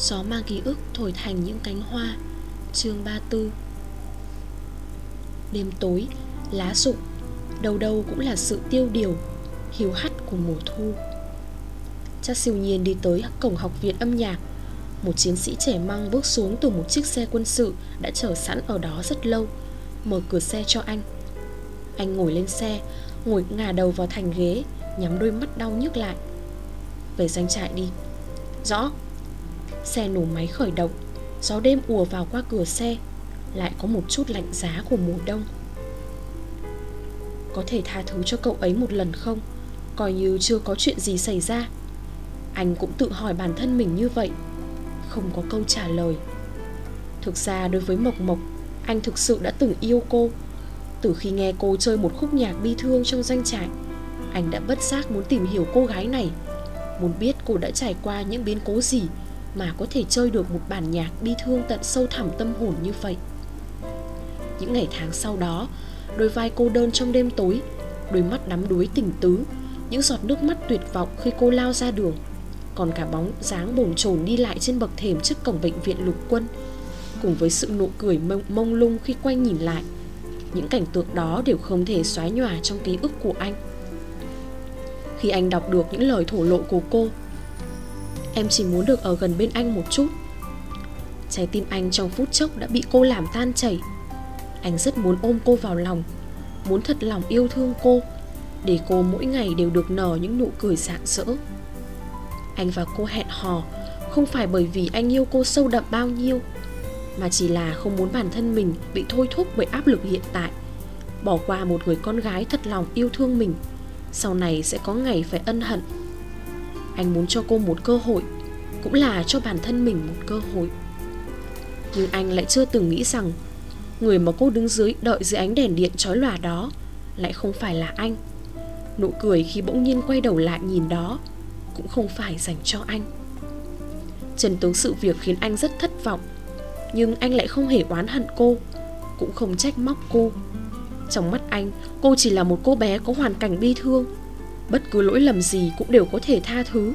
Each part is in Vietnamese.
Gió mang ký ức thổi thành những cánh hoa. Chương 34 Đêm tối, lá rụng Đâu đâu cũng là sự tiêu điều Hiếu hắt của mùa thu. Cha siêu nhiên đi tới cổng học viện âm nhạc. Một chiến sĩ trẻ măng bước xuống từ một chiếc xe quân sự Đã chờ sẵn ở đó rất lâu Mở cửa xe cho anh. Anh ngồi lên xe Ngồi ngả đầu vào thành ghế Nhắm đôi mắt đau nhức lại. Về danh trại đi. Rõ Xe nổ máy khởi động. Gió đêm ùa vào qua cửa xe. Lại có một chút lạnh giá của mùa đông. Có thể tha thứ cho cậu ấy một lần không? Coi như chưa có chuyện gì xảy ra. Anh cũng tự hỏi bản thân mình như vậy. Không có câu trả lời. Thực ra đối với Mộc Mộc, Anh thực sự đã từng yêu cô. Từ khi nghe cô chơi một khúc nhạc bi thương trong danh trại, Anh đã bất giác muốn tìm hiểu cô gái này. Muốn biết cô đã trải qua những biến cố gì mà có thể chơi được một bản nhạc bi thương tận sâu thẳm tâm hồn như vậy. Những ngày tháng sau đó, đôi vai cô đơn trong đêm tối, đôi mắt đắm đuối tình tứ, những giọt nước mắt tuyệt vọng khi cô lao ra đường, còn cả bóng dáng bồn chồn đi lại trên bậc thềm trước cổng bệnh viện lục quân, cùng với sự nụ cười mông, mông lung khi quay nhìn lại. Những cảnh tượng đó đều không thể xóa nhòa trong ký ức của anh. Khi anh đọc được những lời thổ lộ của cô, Em chỉ muốn được ở gần bên anh một chút. Trái tim anh trong phút chốc đã bị cô làm tan chảy. Anh rất muốn ôm cô vào lòng, Muốn thật lòng yêu thương cô, Để cô mỗi ngày đều được nở những nụ cười rạng rỡ. Anh và cô hẹn hò, Không phải bởi vì anh yêu cô sâu đậm bao nhiêu, Mà chỉ là không muốn bản thân mình bị thôi thúc bởi áp lực hiện tại. Bỏ qua một người con gái thật lòng yêu thương mình, Sau này sẽ có ngày phải ân hận anh muốn cho cô một cơ hội, cũng là cho bản thân mình một cơ hội. Nhưng anh lại chưa từng nghĩ rằng người mà cô đứng dưới đợi dưới ánh đèn điện chói lòa đó lại không phải là anh. Nụ cười khi bỗng nhiên quay đầu lại nhìn đó cũng không phải dành cho anh. Trần tướng sự việc khiến anh rất thất vọng, nhưng anh lại không hề oán hận cô, cũng không trách móc cô. Trong mắt anh, cô chỉ là một cô bé có hoàn cảnh bi thương bất cứ lỗi lầm gì cũng đều có thể tha thứ.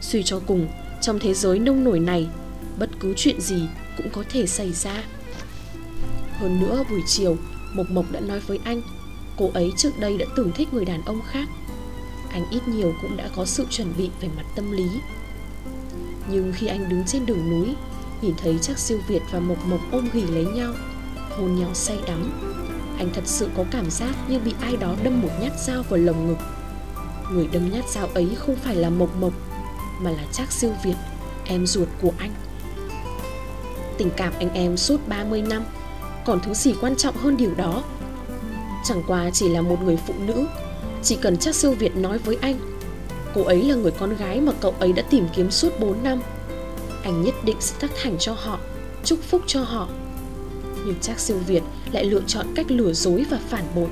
Suy cho cùng, trong thế giới nông nổi này, bất cứ chuyện gì cũng có thể xảy ra. Hơn nữa, buổi chiều, mộc mộc đã nói với anh, cô ấy trước đây đã từng thích người đàn ông khác. Anh ít nhiều cũng đã có sự chuẩn bị về mặt tâm lý. Nhưng khi anh đứng trên đường núi, nhìn thấy chắc siêu việt và mộc mộc ôm ghì lấy nhau, hôn nhau say đắm, anh thật sự có cảm giác như bị ai đó đâm một nhát dao vào lồng ngực. Người đâm nhát dao ấy không phải là Mộc Mộc, Mà là Trác Siêu Việt, Em ruột của anh. Tình cảm anh em suốt 30 năm, Còn thứ gì quan trọng hơn điều đó? Chẳng qua chỉ là một người phụ nữ, Chỉ cần Trác Siêu Việt nói với anh, Cô ấy là người con gái mà cậu ấy đã tìm kiếm suốt 4 năm. Anh nhất định sẽ tác thành cho họ, Chúc phúc cho họ. Nhưng Trác Siêu Việt lại lựa chọn cách lừa dối và phản bội.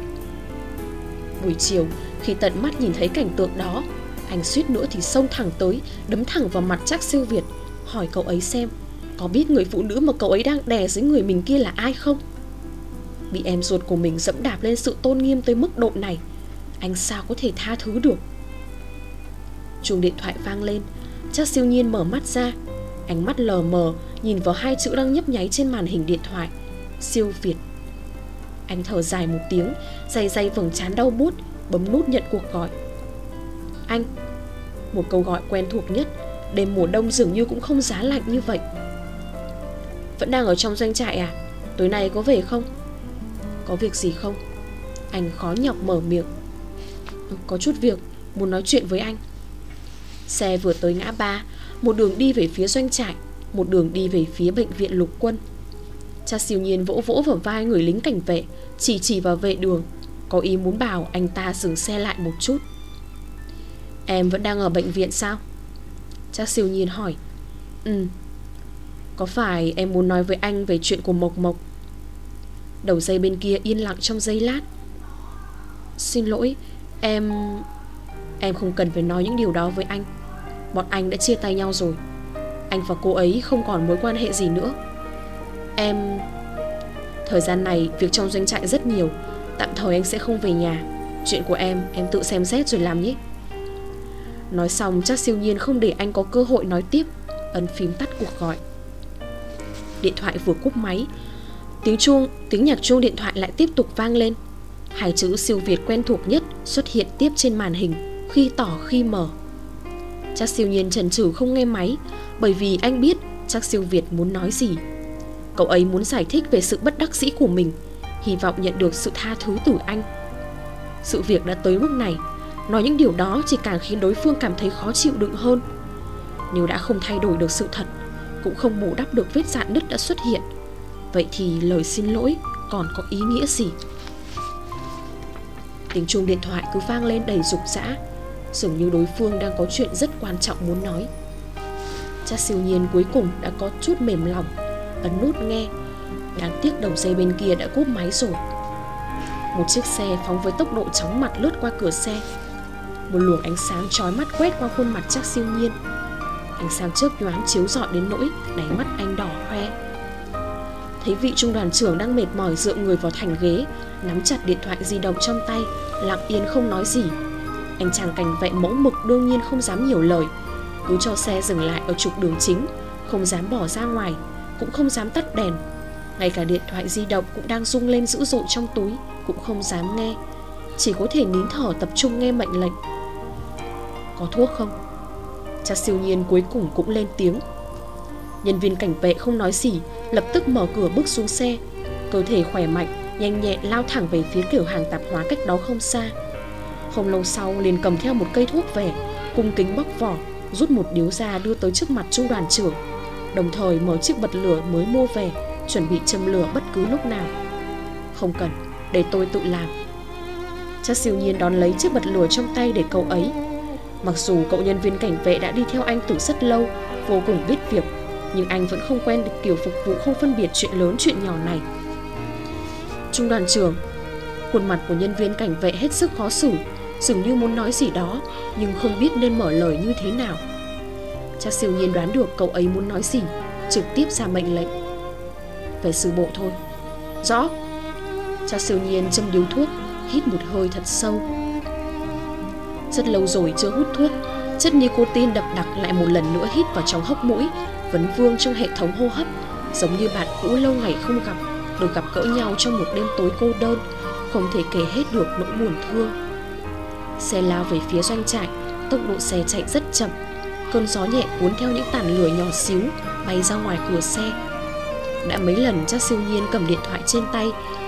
Buổi chiều khi tận mắt nhìn thấy cảnh tượng đó. Anh suýt nữa thì xông thẳng tới, Đấm thẳng vào mặt Trác siêu Việt, Hỏi cậu ấy xem, Có biết người phụ nữ mà cậu ấy đang đè dưới người mình kia là ai không? Bị em ruột của mình dẫm đạp lên sự tôn nghiêm tới mức độ này, Anh sao có thể tha thứ được? Chuông điện thoại vang lên Trác siêu nhiên mở mắt ra, Ánh mắt lờ mờ Nhìn vào hai chữ đang nhấp nháy trên màn hình điện thoại, Siêu Việt. Anh thở dài một tiếng, Dày dày vầng trán đau bút bấm nút nhận cuộc gọi. Anh, Một câu gọi quen thuộc nhất Đêm mùa đông dường như cũng không giá lạnh như vậy. Vẫn đang ở trong doanh trại à? Tối nay có về không? Có việc gì không? Anh khó nhọc mở miệng. Có chút việc, Muốn nói chuyện với anh. Xe vừa tới ngã ba, Một đường đi về phía doanh trại, Một đường đi về phía bệnh viện lục quân. Cha siêu nhiên vỗ vỗ vào vai người lính cảnh vệ, Chỉ chỉ vào vệ đường có ý muốn bảo anh ta dừng xe lại một chút. Em vẫn đang ở bệnh viện sao? Chắc siêu nhiên hỏi. Ừ. Có phải em muốn nói với anh về chuyện của Mộc Mộc? Đầu dây bên kia yên lặng trong giây lát. Xin lỗi, Em... Em không cần phải nói những điều đó với anh. Bọn anh đã chia tay nhau rồi. Anh và cô ấy không còn mối quan hệ gì nữa. Em... Thời gian này việc trong doanh trại rất nhiều. Tạm thời anh sẽ không về nhà. Chuyện của em em tự xem xét rồi làm nhé. Nói xong chắc siêu nhiên không để anh có cơ hội nói tiếp. Ấn phím tắt cuộc gọi. Điện thoại vừa cúp máy. Tiếng chuông, tiếng nhạc chuông điện thoại lại tiếp tục vang lên. Hai chữ siêu Việt quen thuộc nhất xuất hiện tiếp trên màn hình Khi tỏ khi mở. Chắc siêu nhiên trần trừ không nghe máy Bởi vì anh biết chắc siêu Việt muốn nói gì. Cậu ấy muốn giải thích về sự bất đắc dĩ của mình. Hy vọng nhận được sự tha thứ từ anh. Sự việc đã tới mức này, Nói những điều đó chỉ càng khiến đối phương cảm thấy khó chịu đựng hơn. Nếu đã không thay đổi được sự thật, Cũng không bù đắp được vết dạn nứt đã xuất hiện. Vậy thì lời xin lỗi còn có ý nghĩa gì? Tiếng chuông điện thoại cứ vang lên đầy rục rã, Dường như đối phương đang có chuyện rất quan trọng muốn nói. Cha siêu nhiên cuối cùng đã có chút mềm lòng Ấn nút nghe. Đáng tiếc đầu dây bên kia đã cúp máy rồi. Một chiếc xe phóng với tốc độ chóng mặt lướt qua cửa xe. Một luồng ánh sáng chói mắt quét qua khuôn mặt chắc siêu nhiên. Ánh sáng chớp nhoáng chiếu rọi đến nỗi Đáy mắt anh đỏ hoe. Thấy vị trung đoàn trưởng đang mệt mỏi dựa người vào thành ghế, Nắm chặt điện thoại di động trong tay, Lặng yên không nói gì. Anh chàng cảnh vệ mẫu mực đương nhiên không dám nhiều lời. Cứ cho xe dừng lại ở trục đường chính, Không dám bỏ ra ngoài, Cũng không dám tắt đèn. Ngay cả điện thoại di động cũng đang rung lên dữ dội trong túi, Cũng không dám nghe. Chỉ có thể nín thở tập trung nghe mệnh lệnh. Có thuốc không? Cha siêu nhiên cuối cùng cũng lên tiếng. Nhân viên cảnh vệ không nói gì, Lập tức mở cửa bước xuống xe. Cơ thể khỏe mạnh, Nhanh nhẹn lao thẳng về phía kiểu hàng tạp hóa cách đó không xa. Không lâu sau liền cầm theo một cây thuốc về, Cung kính bóc vỏ, Rút một điếu ra đưa tới trước mặt trung đoàn trưởng, Đồng thời mở chiếc bật lửa mới mua về. Chuẩn bị châm lửa bất cứ lúc nào Không cần Để tôi tự làm Chắc siêu nhiên đón lấy chiếc bật lửa trong tay để cậu ấy Mặc dù cậu nhân viên cảnh vệ đã đi theo anh từ rất lâu Vô cùng biết việc nhưng anh vẫn không quen được kiểu phục vụ không phân biệt chuyện lớn chuyện nhỏ này. Trung đoàn trưởng, khuôn mặt của nhân viên cảnh vệ hết sức khó xử, dường như muốn nói gì đó, nhưng không biết nên mở lời như thế nào. Chắc siêu nhiên đoán được cậu ấy muốn nói gì, trực tiếp ra mệnh lệnh. Về sư bộ thôi. Rõ. cha siêu nhiên châm điếu thuốc, hít một hơi thật sâu. Rất lâu rồi chưa hút thuốc, chất nicotine đập đặc lại một lần nữa hít vào trong hốc mũi, vấn vương trong hệ thống hô hấp giống như bạn cũ lâu ngày không gặp được gặp cỡ nhau trong một đêm tối cô đơn không thể kể hết được nỗi buồn thương xe lao về phía doanh trại tốc độ xe chạy rất chậm cơn gió nhẹ cuốn theo những tàn lửa nhỏ xíu bay ra ngoài cửa xe đã mấy lần chắc siêu nhiên cầm điện thoại trên tay,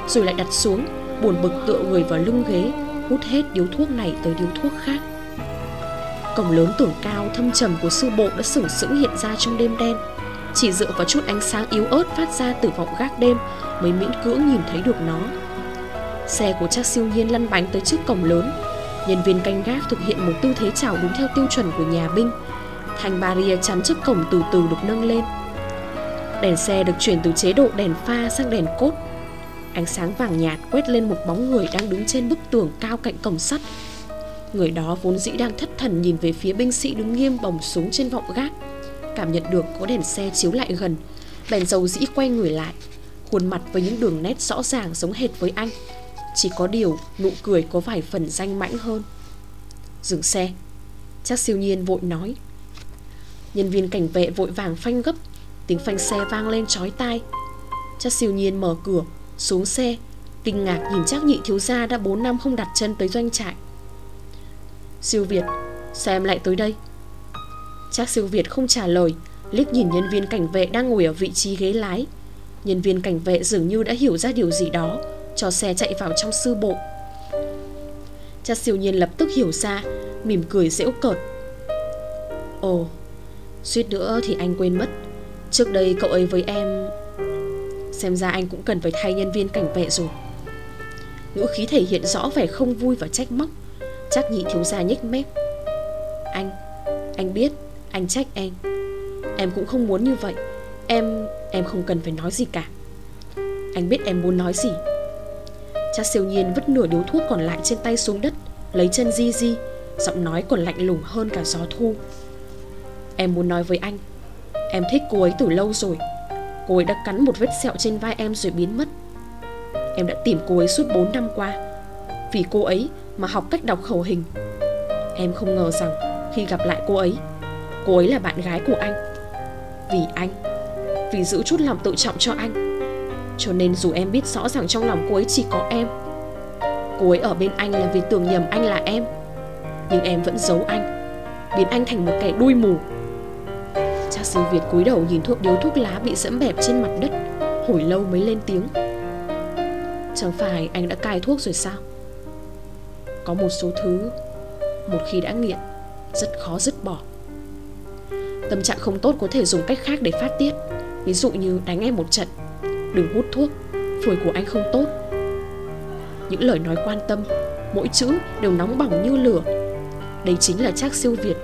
rồi lại đặt xuống, buồn bực tựa người vào lưng ghế, hút hết điếu thuốc này tới điếu thuốc khác. Cổng lớn tưởng cao, thâm trầm của sư bộ đã sửng sững hiện ra trong đêm đen. Chỉ dựa vào chút ánh sáng yếu ớt phát ra từ vọng gác đêm Mới miễn cưỡng nhìn thấy được nó. Xe của chắc siêu nhiên lăn bánh tới trước cổng lớn. Nhân viên canh gác thực hiện một tư thế chào đúng theo tiêu chuẩn của nhà binh. Thành barrier chắn trước cổng từ từ được nâng lên. Đèn xe được chuyển từ chế độ đèn pha sang đèn cốt. Ánh sáng vàng nhạt quét lên một bóng người đang đứng trên bức tường cao cạnh cổng sắt. Người đó vốn dĩ đang thất thần nhìn về phía binh sĩ đứng nghiêm bồng súng trên vọng gác, Cảm nhận được có đèn xe chiếu lại gần. Bèn dầu dĩ quay người lại, Khuôn mặt với những đường nét rõ ràng giống hệt với anh. Chỉ có điều nụ cười có vài phần danh mãnh hơn. Dừng xe, Chắc siêu nhiên vội nói. Nhân viên cảnh vệ vội vàng phanh gấp. Tiếng phanh xe vang lên chói tai. Chắc siêu nhiên mở cửa, Xuống xe, Kinh ngạc nhìn chắc nhị thiếu gia đã 4 năm không đặt chân tới doanh trại. Siêu Việt, Sao em lại tới đây? Chắc siêu Việt không trả lời, Liếc nhìn nhân viên cảnh vệ đang ngồi ở vị trí ghế lái. Nhân viên cảnh vệ dường như đã hiểu ra điều gì đó, Cho xe chạy vào trong sư bộ. Cha siêu nhiên lập tức hiểu ra, Mỉm cười dễu cợt. Ồ, Suýt nữa thì anh quên mất. Trước đây cậu ấy với em, Xem ra anh cũng cần phải thay nhân viên cảnh vệ rồi. Ngữ khí thể hiện rõ vẻ không vui và trách móc. Chắc nhị thiếu gia nhếch mép. Anh Anh biết, Anh trách em. Em cũng không muốn như vậy. Em Em không cần phải nói gì cả. Anh biết em muốn nói gì. Cha siêu nhiên vứt nửa điếu thuốc còn lại trên tay xuống đất, Lấy chân di di, Giọng nói còn lạnh lùng hơn cả gió thu. Em muốn nói với anh Em thích cô ấy từ lâu rồi. Cô ấy đã cắn một vết sẹo trên vai em rồi biến mất. Em đã tìm cô ấy suốt 4 năm qua. Vì cô ấy mà học cách đọc khẩu hình. Em không ngờ rằng khi gặp lại cô ấy Cô ấy là bạn gái của anh. Vì anh, Vì giữ chút lòng tự trọng cho anh. Cho nên dù em biết rõ rằng trong lòng cô ấy chỉ có em, Cô ấy ở bên anh là vì tưởng nhầm anh là em. Nhưng em vẫn giấu anh, Biến anh thành một kẻ đuôi mù. Sư Việt cúi đầu nhìn thuốc điếu thuốc lá bị dẫm bẹp trên mặt đất, Hồi lâu mới lên tiếng. Chẳng phải anh đã cai thuốc rồi sao? Có một số thứ, Một khi đã nghiện, Rất khó dứt bỏ. Tâm trạng không tốt có thể dùng cách khác để phát tiết. Ví dụ như đánh em một trận, Đừng hút thuốc, Phổi của anh không tốt. Những lời nói quan tâm, Mỗi chữ đều nóng bỏng như lửa. Đây chính là Trác siêu Việt.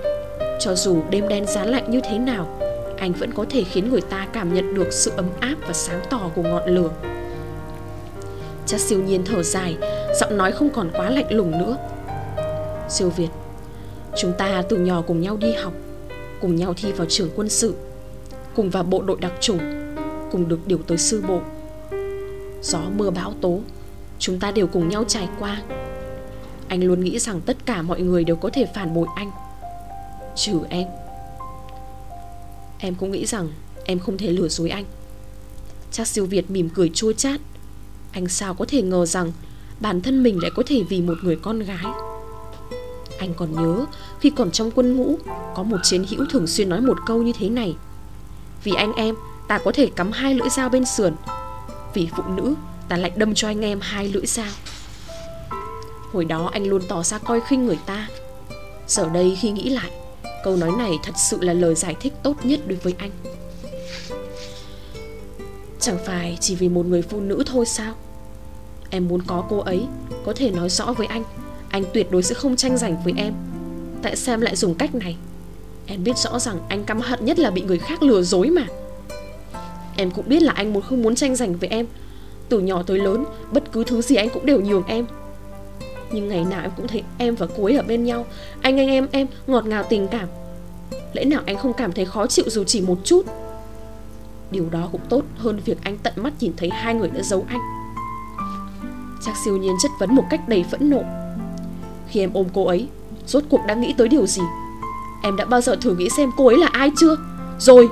Cho dù đêm đen giá lạnh như thế nào anh vẫn có thể khiến người ta cảm nhận được sự ấm áp và sáng tỏ của ngọn lửa. Cha siêu nhiên thở dài, Giọng nói không còn quá lạnh lùng nữa. Siêu Việt, Chúng ta từ nhỏ cùng nhau đi học, Cùng nhau thi vào trường quân sự, Cùng vào bộ đội đặc chủng, Cùng được điều tới sư bộ. Gió mưa bão tố, Chúng ta đều cùng nhau trải qua. Anh luôn nghĩ rằng tất cả mọi người đều có thể phản bội anh. Trừ em. Em cũng nghĩ rằng Em không thể lừa dối anh. Chắc siêu Việt mỉm cười chua chát. Anh sao có thể ngờ rằng Bản thân mình lại có thể vì một người con gái? Anh còn nhớ Khi còn trong quân ngũ, Có một chiến hữu thường xuyên nói một câu như thế này. Vì anh em, Ta có thể cắm hai lưỡi dao bên sườn. Vì phụ nữ, Ta lại đâm cho anh em hai lưỡi dao. Hồi đó anh luôn tỏ ra coi khinh người ta. Giờ đây khi nghĩ lại Câu nói này thật sự là lời giải thích tốt nhất đối với anh. Chẳng phải chỉ vì một người phụ nữ thôi sao? Em muốn có cô ấy, Có thể nói rõ với anh Anh tuyệt đối sẽ không tranh giành với em. Tại sao em lại dùng cách này? Em biết rõ rằng anh căm hận nhất là bị người khác lừa dối mà. Em cũng biết là anh muốn không muốn tranh giành với em. Từ nhỏ tới lớn, Bất cứ thứ gì anh cũng đều nhường em. Nhưng ngày nào em cũng thấy em và cô ấy ở bên nhau. Anh anh, em em, ngọt ngào tình cảm. Lẽ nào anh không cảm thấy khó chịu dù chỉ một chút? Điều đó cũng tốt hơn việc anh tận mắt nhìn thấy hai người đã giấu anh. Chắc siêu nhiên chất vấn một cách đầy phẫn nộ. Khi em ôm cô ấy, Rốt cuộc đã nghĩ tới điều gì? Em đã bao giờ thử nghĩ xem cô ấy là ai chưa? Rồi!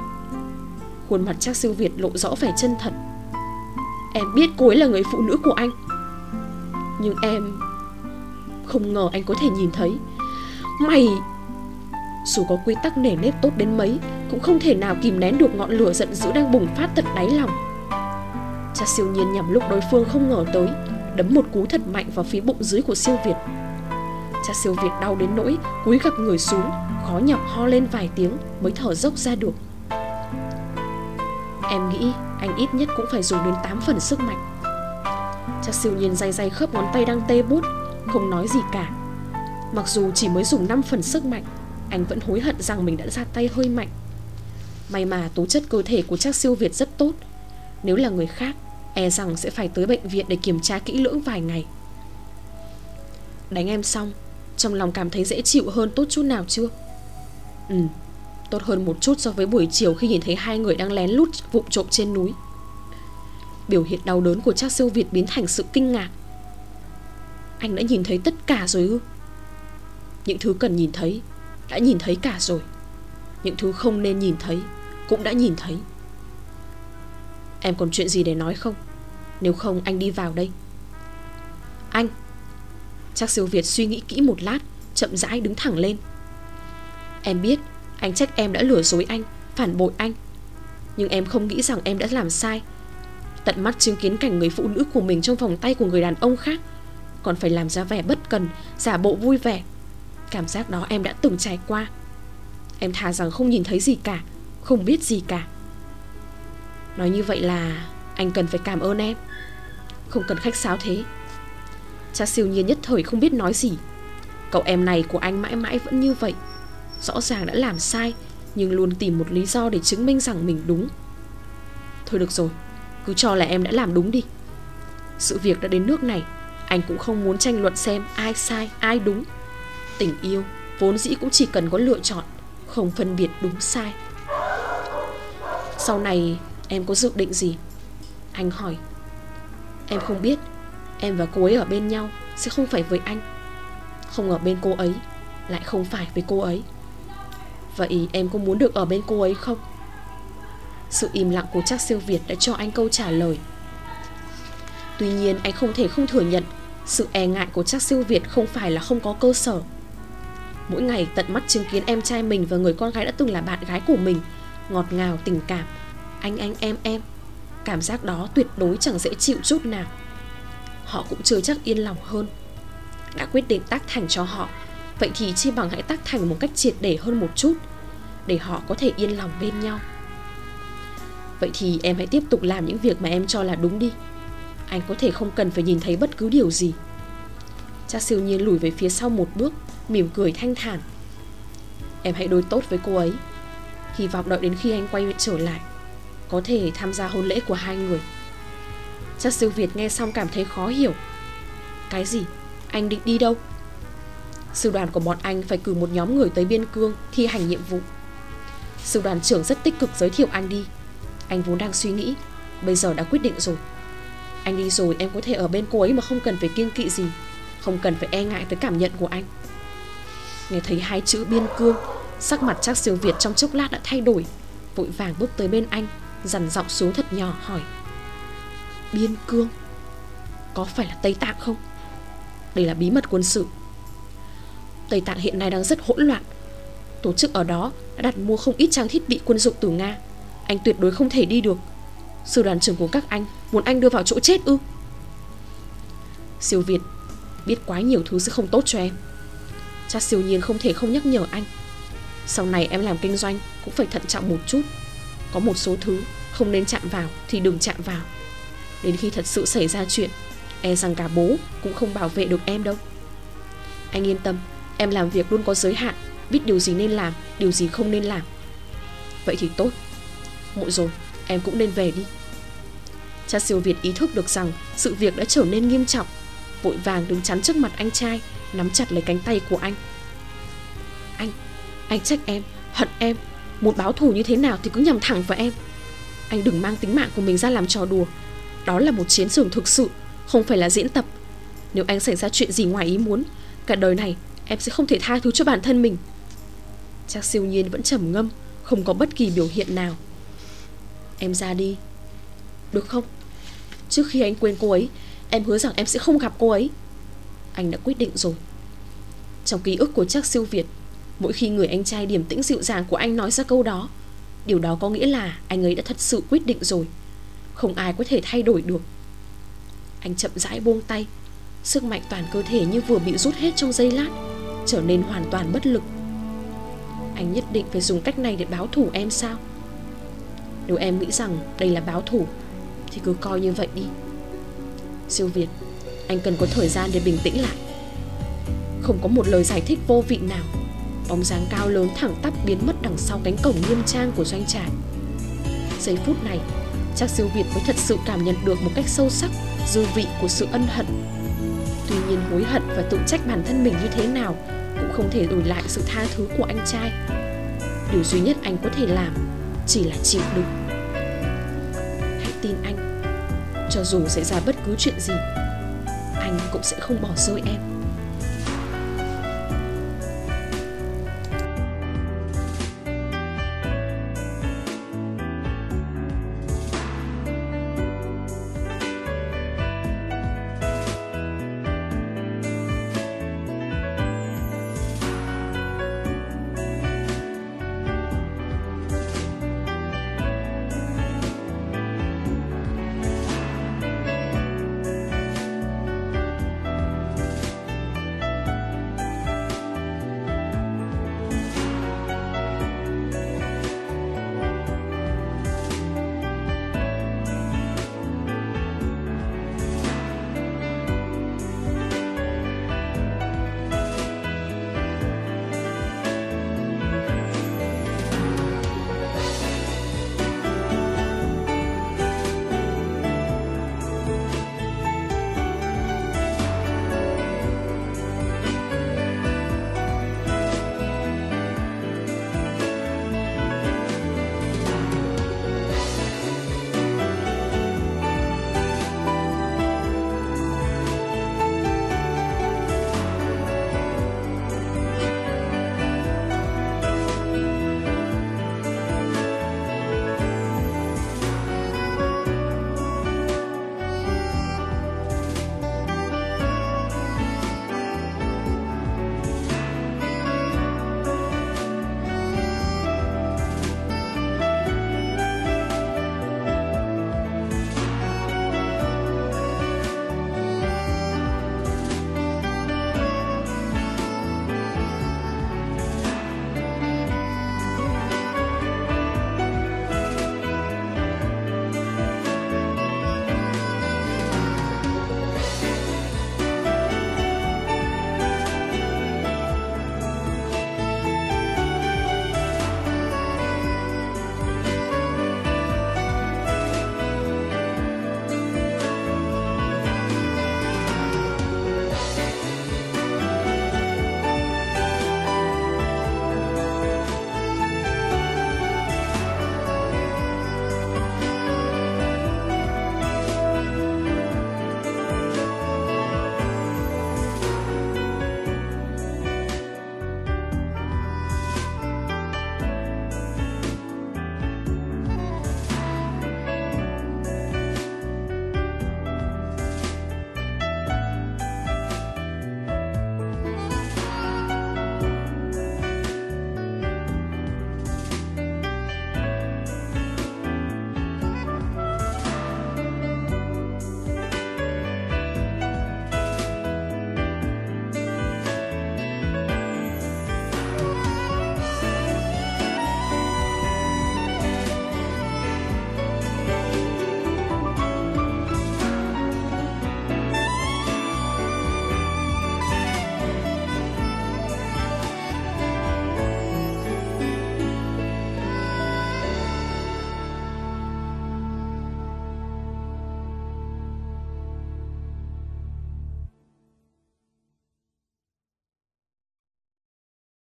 Khuôn mặt chắc siêu Việt lộ rõ vẻ chân thật. Em biết cô ấy là người phụ nữ của anh. Nhưng em không ngờ anh có thể nhìn thấy. Mày Dù có quy tắc nề nếp tốt đến mấy, Cũng không thể nào kìm nén được ngọn lửa giận dữ đang bùng phát tận đáy lòng. Cha siêu nhiên nhằm lúc đối phương không ngờ tới, Đấm một cú thật mạnh vào phía bụng dưới của siêu Việt. Cha siêu Việt đau đến nỗi cúi gặp người xuống, Khó nhọc ho lên vài tiếng mới thở dốc ra được. Em nghĩ anh ít nhất cũng phải dùng đến 8 phần sức mạnh. Cha siêu nhiên day day khớp ngón tay đang tê bút không nói gì cả. Mặc dù chỉ mới dùng 5 phần sức mạnh, Anh vẫn hối hận rằng mình đã ra tay hơi mạnh. May mà tố chất cơ thể của chắc siêu Việt rất tốt. Nếu là người khác E rằng sẽ phải tới bệnh viện để kiểm tra kỹ lưỡng vài ngày. Đánh em xong, Trong lòng cảm thấy dễ chịu hơn tốt chút nào chưa? Ừ Tốt hơn một chút so với buổi chiều khi nhìn thấy hai người đang lén lút vụng trộm trên núi. Biểu hiện đau đớn của Trác siêu Việt biến thành sự kinh ngạc. Anh đã nhìn thấy tất cả rồi ư? Những thứ cần nhìn thấy, Đã nhìn thấy cả rồi. Những thứ không nên nhìn thấy, Cũng đã nhìn thấy. Em còn chuyện gì để nói không? Nếu không, anh đi vào đây. Anh, Chắc siêu Việt suy nghĩ kỹ một lát, Chậm rãi đứng thẳng lên. Em biết, anh trách em đã lừa dối anh, Phản bội anh. Nhưng em không nghĩ rằng em đã làm sai. Tận mắt chứng kiến cảnh người phụ nữ của mình Trong vòng tay của người đàn ông khác còn phải làm ra vẻ bất cần, Giả bộ vui vẻ. Cảm giác đó em đã từng trải qua. Em thà rằng không nhìn thấy gì cả, Không biết gì cả. Nói như vậy là Anh cần phải cảm ơn em. Không cần khách sáo thế. Cha siêu nhiên nhất thời không biết nói gì. Cậu em này của anh mãi mãi vẫn như vậy. Rõ ràng đã làm sai, Nhưng luôn tìm một lý do để chứng minh rằng mình đúng. Thôi được rồi, Cứ cho là em đã làm đúng đi. Sự việc đã đến nước này. Anh cũng không muốn tranh luận xem ai sai, ai đúng. Tình yêu Vốn dĩ cũng chỉ cần có lựa chọn, Không phân biệt đúng sai. Sau này em có dự định gì? Anh hỏi. Em không biết. Em và cô ấy ở bên nhau Sẽ không phải với anh. Không ở bên cô ấy, Lại không phải với cô ấy. Vậy em có muốn được ở bên cô ấy không? Sự im lặng của chắc siêu Việt đã cho anh câu trả lời. Tuy nhiên, anh không thể không thừa nhận sự e ngại của chắc siêu Việt không phải là không có cơ sở. Mỗi ngày tận mắt chứng kiến em trai mình và người con gái đã từng là bạn gái của mình. Ngọt ngào, tình cảm. Anh anh, em em. Cảm giác đó tuyệt đối chẳng dễ chịu chút nào. Họ cũng chưa chắc yên lòng hơn. Đã quyết định tác thành cho họ. Vậy thì chi bằng hãy tác thành một cách triệt để hơn một chút, Để họ có thể yên lòng bên nhau. Vậy thì em hãy tiếp tục làm những việc mà em cho là đúng đi. Anh có thể không cần phải nhìn thấy bất cứ điều gì. Cha siêu nhiên lùi về phía sau một bước, Mỉm cười thanh thản. Em hãy đối tốt với cô ấy. Hy vọng đợi đến khi anh quay trở lại, Có thể tham gia hôn lễ của hai người. Cha siêu Việt nghe xong cảm thấy khó hiểu. Cái gì? Anh định đi đâu? Sư đoàn của bọn anh phải cử một nhóm người tới biên cương Thi hành nhiệm vụ. Sư đoàn trưởng rất tích cực giới thiệu anh đi Anh vốn đang suy nghĩ, Bây giờ đã quyết định rồi. Anh đi rồi em có thể ở bên cô ấy mà không cần phải kiên kỵ gì, Không cần phải e ngại tới cảm nhận của anh. Nghe thấy hai chữ biên cương, Sắc mặt chắc siêu Việt trong chốc lát đã thay đổi, Vội vàng bước tới bên anh, Dằn giọng xuống thật nhỏ hỏi, Biên cương, Có phải là Tây Tạng không? Đây là bí mật quân sự. Tây Tạng hiện nay đang rất hỗn loạn, Tổ chức ở đó đã đặt mua không ít trang thiết bị quân dụng từ Nga, Anh tuyệt đối không thể đi được. Sư đoàn trưởng của các anh Muốn anh đưa vào chỗ chết ư? Siêu Việt Biết quá nhiều thứ sẽ không tốt cho em. Cha siêu nhiên không thể không nhắc nhở anh. Sau này em làm kinh doanh Cũng phải thận trọng một chút. Có một số thứ không nên chạm vào Thì đừng chạm vào. Đến khi thật sự xảy ra chuyện E rằng cả bố cũng không bảo vệ được em đâu. Anh yên tâm Em làm việc luôn có giới hạn Biết điều gì nên làm, điều gì không nên làm. Vậy thì tốt. Muộn rồi, em cũng nên về đi. Cha siêu Việt ý thức được rằng Sự việc đã trở nên nghiêm trọng. Vội vàng đứng chắn trước mặt anh trai Nắm chặt lấy cánh tay của anh. Anh, anh trách em Hận em, muốn báo thù như thế nào Thì cứ nhằm thẳng vào em. Anh đừng mang tính mạng của mình ra làm trò đùa. Đó là một chiến trường thực sự Không phải là diễn tập. Nếu anh xảy ra chuyện gì ngoài ý muốn Cả đời này em sẽ không thể tha thứ cho bản thân mình. Chắc siêu nhiên vẫn trầm ngâm Không có bất kỳ biểu hiện nào. Em ra đi. Được không? Trước khi anh quên cô ấy, Em hứa rằng em sẽ không gặp cô ấy. Anh đã quyết định rồi. Trong ký ức của chắc siêu Việt, Mỗi khi người anh trai điềm tĩnh dịu dàng của anh nói ra câu đó, Điều đó có nghĩa là anh ấy đã thật sự quyết định rồi. Không ai có thể thay đổi được. Anh chậm rãi buông tay. Sức mạnh toàn cơ thể như vừa bị rút hết trong giây lát, Trở nên hoàn toàn bất lực. Anh nhất định phải dùng cách này để báo thủ em sao? Nếu em nghĩ rằng đây là báo thủ thì cứ coi như vậy đi. Siêu Việt, Anh cần có thời gian để bình tĩnh lại. Không có một lời giải thích vô vị nào. Bóng dáng cao lớn thẳng tắp biến mất đằng sau cánh cổng nghiêm trang của doanh trại. Giây phút này, Chắc siêu Việt mới thật sự cảm nhận được một cách sâu sắc Dư vị của sự ân hận. Tuy nhiên hối hận và tự trách bản thân mình như thế nào Cũng không thể đổi lại sự tha thứ của anh trai. Điều duy nhất anh có thể làm Chỉ là chịu đựng. Hãy tin anh. Cho dù xảy ra bất cứ chuyện gì, Anh cũng sẽ không bỏ rơi em.